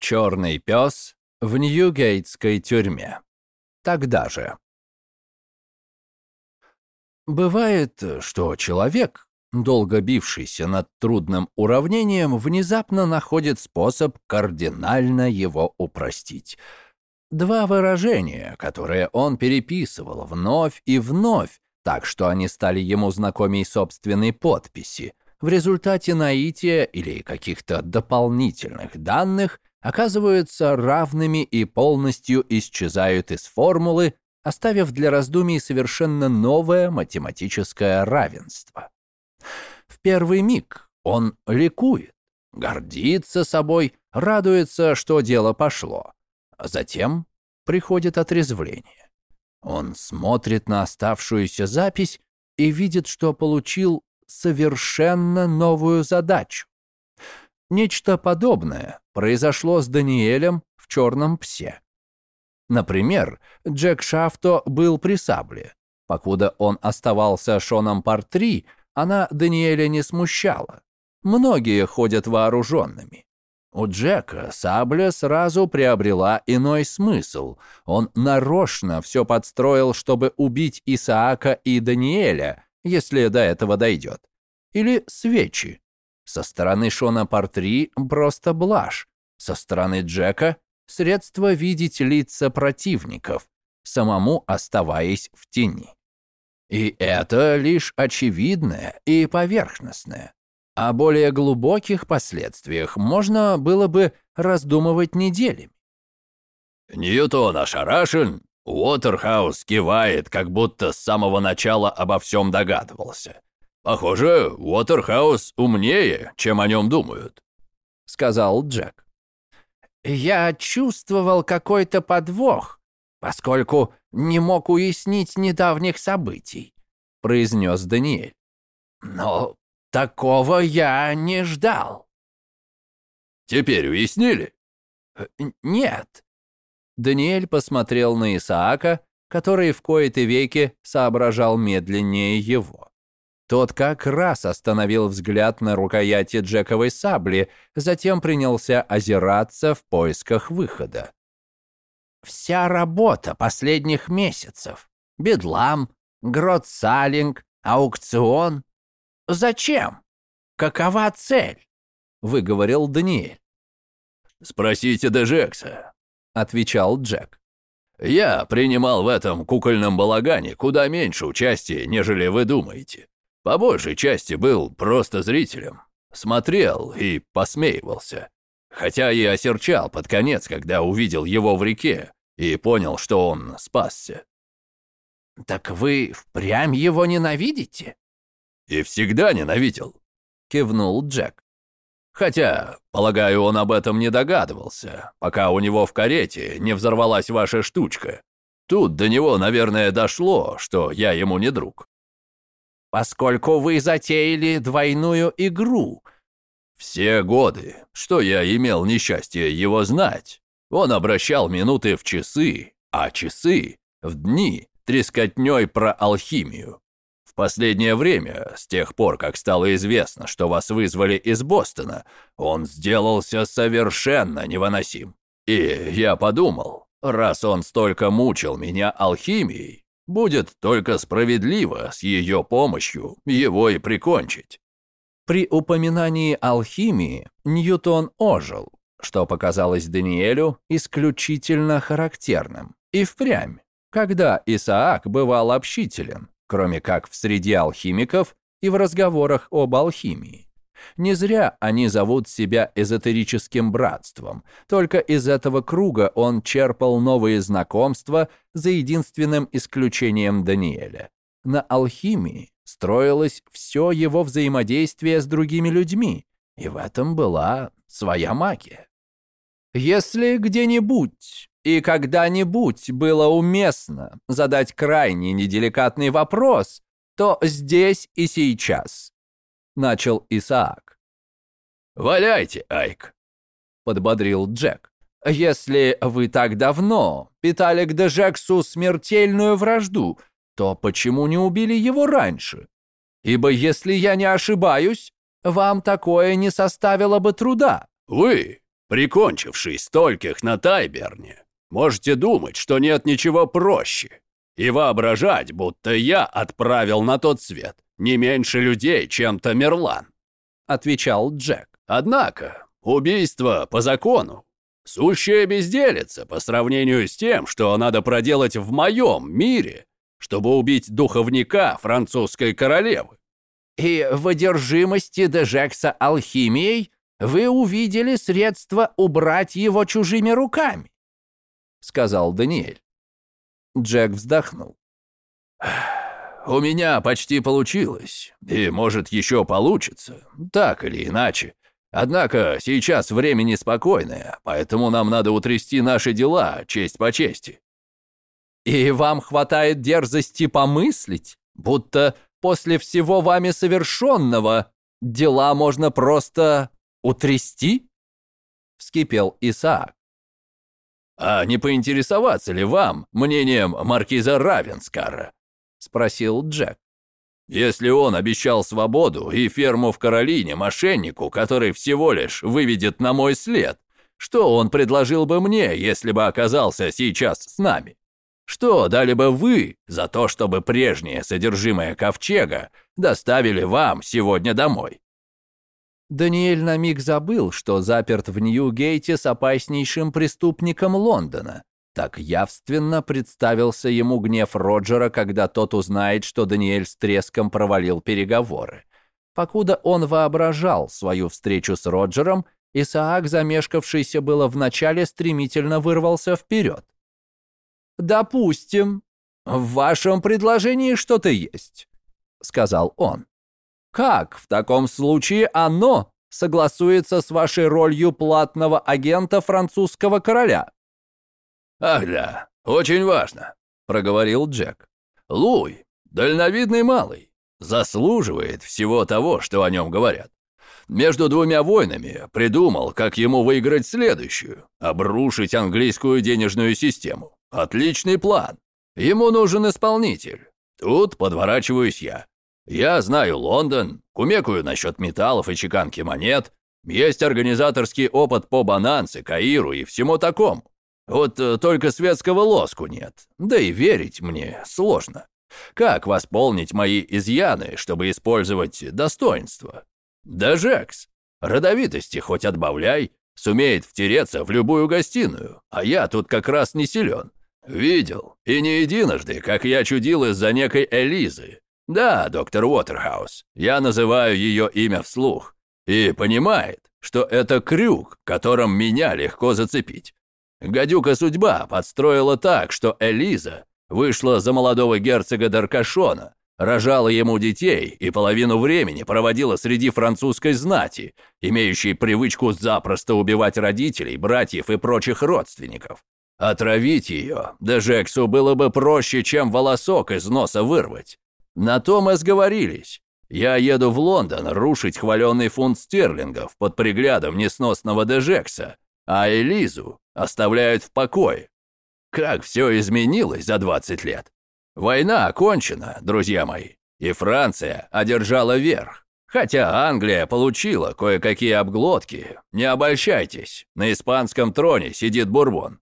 Черный пес в Ньюгейтской тюрьме. Тогда же. Бывает, что человек, долго бившийся над трудным уравнением, внезапно находит способ кардинально его упростить. Два выражения, которые он переписывал вновь и вновь, так что они стали ему знакомей собственной подписи, в результате наития или каких-то дополнительных данных оказываются равными и полностью исчезают из формулы, оставив для раздумий совершенно новое математическое равенство. В первый миг он ликует, гордится собой, радуется, что дело пошло. Затем приходит отрезвление. Он смотрит на оставшуюся запись и видит, что получил совершенно новую задачу. Нечто подобное произошло с Даниэлем в «Черном псе». Например, Джек Шафто был при сабле. Покуда он оставался Шоном Партри, она Даниэля не смущала. Многие ходят вооруженными. У Джека сабля сразу приобрела иной смысл. Он нарочно все подстроил, чтобы убить Исаака и Даниэля, если до этого дойдет. Или свечи. Со стороны Шона Партри просто блажь. Со стороны Джека — средство видеть лица противников, самому оставаясь в тени. И это лишь очевидное и поверхностное. О более глубоких последствиях можно было бы раздумывать неделями. Ньютон ошарашен, Уотерхаус кивает, как будто с самого начала обо всем догадывался. «Похоже, Уотерхаус умнее, чем о нем думают», — сказал Джек. «Я чувствовал какой-то подвох, поскольку не мог уяснить недавних событий», — произнес Даниэль. «Но такого я не ждал». «Теперь уяснили?» «Нет». Даниэль посмотрел на Исаака, который в кои-то веки соображал медленнее его. Тот как раз остановил взгляд на рукояти Джековой сабли, затем принялся озираться в поисках выхода. «Вся работа последних месяцев. Бедлам, грот-салинг, аукцион. Зачем? Какова цель?» — выговорил Даниэль. «Спросите Дежекса», — отвечал Джек. «Я принимал в этом кукольном балагане куда меньше участия, нежели вы думаете. По большей части был просто зрителем. Смотрел и посмеивался. Хотя и осерчал под конец, когда увидел его в реке и понял, что он спасся. «Так вы впрямь его ненавидите?» «И всегда ненавидел», — кивнул Джек. «Хотя, полагаю, он об этом не догадывался, пока у него в карете не взорвалась ваша штучка. Тут до него, наверное, дошло, что я ему не друг поскольку вы затеяли двойную игру». «Все годы, что я имел несчастье его знать, он обращал минуты в часы, а часы — в дни трескотней про алхимию. В последнее время, с тех пор, как стало известно, что вас вызвали из Бостона, он сделался совершенно невыносим. И я подумал, раз он столько мучил меня алхимией, Будет только справедливо с ее помощью его и прикончить. При упоминании алхимии Ньютон ожил, что показалось Даниэлю исключительно характерным. И впрямь, когда Исаак бывал общителен, кроме как в среде алхимиков и в разговорах об алхимии. Не зря они зовут себя эзотерическим братством. Только из этого круга он черпал новые знакомства за единственным исключением Даниэля. На алхимии строилось все его взаимодействие с другими людьми, и в этом была своя магия. Если где-нибудь и когда-нибудь было уместно задать крайне неделикатный вопрос, то здесь и сейчас начал Исаак. «Валяйте, Айк», — подбодрил Джек. «Если вы так давно питали к Дежексу смертельную вражду, то почему не убили его раньше? Ибо, если я не ошибаюсь, вам такое не составило бы труда». «Вы? прикончивший стольких на Тайберне, можете думать, что нет ничего проще, и воображать, будто я отправил на тот свет не меньше людей, чем Тамерлан», — отвечал Джек. «Однако убийство по закону сущая безделица по сравнению с тем, что надо проделать в моем мире, чтобы убить духовника французской королевы. И в одержимости Дежекса алхимией вы увидели средство убрать его чужими руками, сказал Даниэль. Джек вздохнул. «У меня почти получилось, и, может, еще получится, так или иначе. Однако сейчас время неспокойное, поэтому нам надо утрясти наши дела, честь по чести». «И вам хватает дерзости помыслить, будто после всего вами совершенного дела можно просто утрясти?» Вскипел Исаак. «А не поинтересоваться ли вам мнением маркиза Равенскара?» Спросил Джек. Если он обещал свободу и ферму в Каролине мошеннику, который всего лишь выведет на мой след, что он предложил бы мне, если бы оказался сейчас с нами? Что дали бы вы за то, чтобы прежнее содержимое ковчега доставили вам сегодня домой?» Даниэль на миг забыл, что заперт в Нью-Гейте с опаснейшим преступником Лондона, так явственно представился ему гнев Роджера, когда тот узнает, что Даниэль с треском провалил переговоры. Покуда он воображал свою встречу с Роджером, Исаак, замешкавшийся было вначале, стремительно вырвался вперед. «Допустим, в вашем предложении что-то есть», — сказал он. «Как в таком случае оно согласуется с вашей ролью платного агента французского короля?» «Ах да, очень важно», — проговорил Джек. «Луй, дальновидный малый, заслуживает всего того, что о нем говорят. Между двумя войнами придумал, как ему выиграть следующую, обрушить английскую денежную систему. Отличный план. Ему нужен исполнитель. Тут подворачиваюсь я. Я знаю Лондон, кумекаю насчет металлов и чеканки монет. Есть организаторский опыт по Бананце, Каиру и всему такому. Вот э, только светского лоску нет. Да и верить мне сложно. Как восполнить мои изъяны, чтобы использовать достоинство? Да Жекс, родовитости хоть отбавляй, сумеет втереться в любую гостиную, а я тут как раз не силен. Видел, и не единожды, как я чудил из-за некой Элизы. Да, доктор Уотерхаус, я называю ее имя вслух. И понимает, что это крюк, которым меня легко зацепить. Гадюка судьба подстроила так, что Элиза вышла за молодого герцога Даркашона, рожала ему детей и половину времени проводила среди французской знати, имеющей привычку запросто убивать родителей, братьев и прочих родственников. Отравить ее даже Эксу было бы проще, чем волосок из носа вырвать. На том мы сговорились. Я еду в Лондон рушить хваленный фунт стерлингов под приглядом несносного Дежекса, а Элизу оставляют в покое. Как все изменилось за 20 лет. Война окончена, друзья мои, и Франция одержала верх. Хотя Англия получила кое-какие обглотки, не обольщайтесь, на испанском троне сидит Бурбон.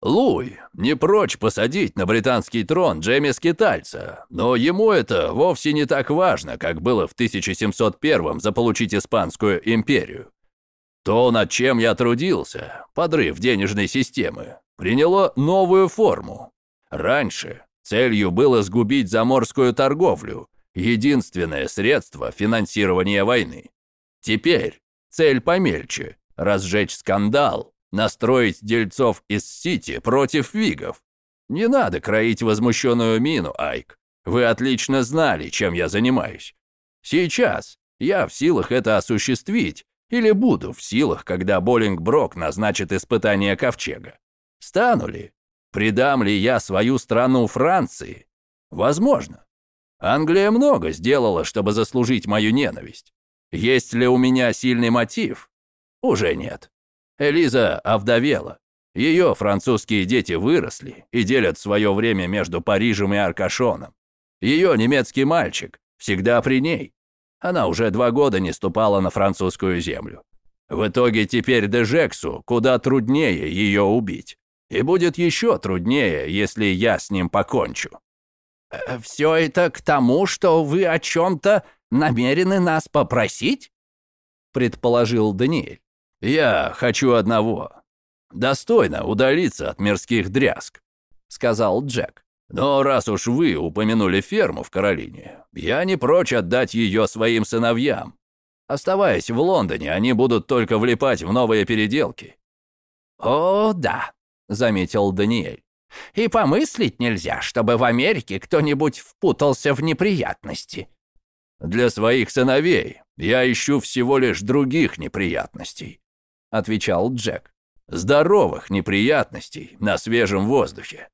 Луй не прочь посадить на британский трон Джейми Скитальца, но ему это вовсе не так важно, как было в 1701 заполучить Испанскую империю. То, над чем я трудился, подрыв денежной системы, приняло новую форму. Раньше целью было сгубить заморскую торговлю, единственное средство финансирования войны. Теперь цель помельче – разжечь скандал, настроить дельцов из Сити против Вигов. Не надо кроить возмущенную мину, Айк. Вы отлично знали, чем я занимаюсь. Сейчас я в силах это осуществить, или буду в силах, когда Боллингброк назначит испытание Ковчега? Стану ли? Предам ли я свою страну Франции? Возможно. Англия много сделала, чтобы заслужить мою ненависть. Есть ли у меня сильный мотив? Уже нет. Элиза овдовела. Ее французские дети выросли и делят свое время между Парижем и Аркашоном. Ее немецкий мальчик всегда при ней. Она уже два года не ступала на французскую землю. В итоге теперь Дежексу куда труднее ее убить. И будет еще труднее, если я с ним покончу. Э, «Все это к тому, что вы о чем-то намерены нас попросить?» предположил Даниэль. «Я хочу одного. Достойно удалиться от мирских дрязг», сказал Джек. «Но раз уж вы упомянули ферму в Каролине, я не прочь отдать ее своим сыновьям. Оставаясь в Лондоне, они будут только влипать в новые переделки». «О, да», — заметил Даниэль. «И помыслить нельзя, чтобы в Америке кто-нибудь впутался в неприятности». «Для своих сыновей я ищу всего лишь других неприятностей», — отвечал Джек. «Здоровых неприятностей на свежем воздухе».